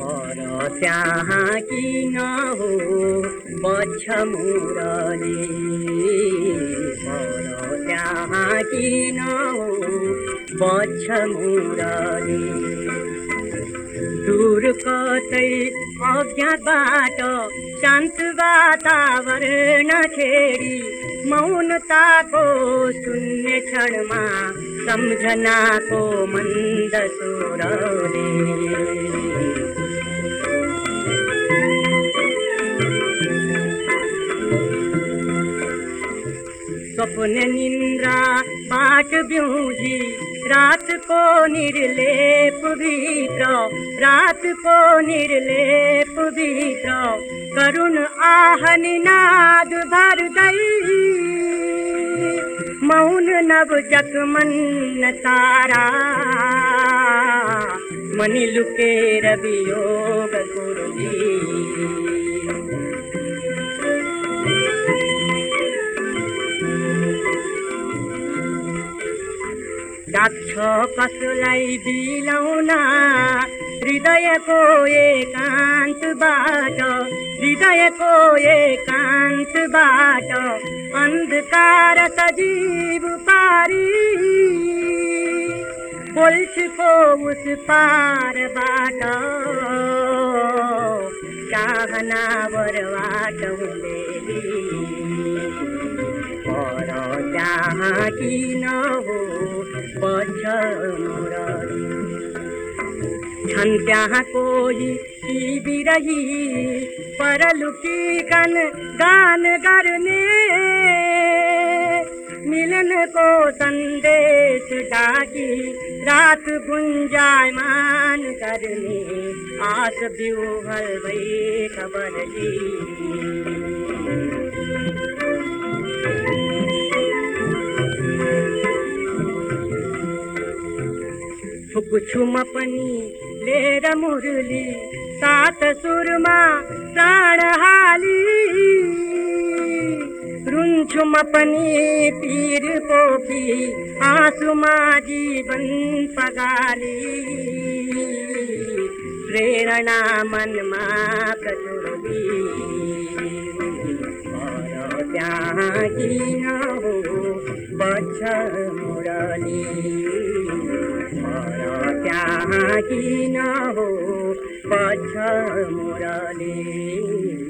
पर त्यहाँ किन हो बच्छ मुरली पर त्यहाँ किन हो बच्छ मुरली दूर को कतै अज्ञातबाट शान्त वातावरण छेडी। मौनताको शून्य क्षणमा सम्झनाको मन्द सुरले स्वप्न निन्द्रा बाट बिउजी रातको निर्लेप भित्र रातको निर्लेप भित्र करुण आहन नाद भर्दै मौन नव मन तारा मनि लुकेर वियोग गुरुजी। ডাকছ কসলাই দিলাও না। হৃদয়কো একান্ত বাট হৃদয়কো একান্ত বাট অন্ধকার সজীব পারি। বলছো উস পার বাট চাহনাবর বাট লেলি পর চাহ কি ন হো मुरली छन् त्यहाँ कोही परलुकिकन गान गर्ने? मिलनको संदेश डाकी रात गुन्जायमान गर्ने आस बिउहल भई खबरली फुकुछुमा पनि लिएर मुरली, सात सुरमा, प्राण हाली। रुन्छुमा पनि पिर पोपी आँसुमा जीवन पगाली। प्रेरणा मनमा प्रचुरली पर त्यहाँ किन हो बच्छ मुरली। त्यहाँ ना हो पाछा मुरली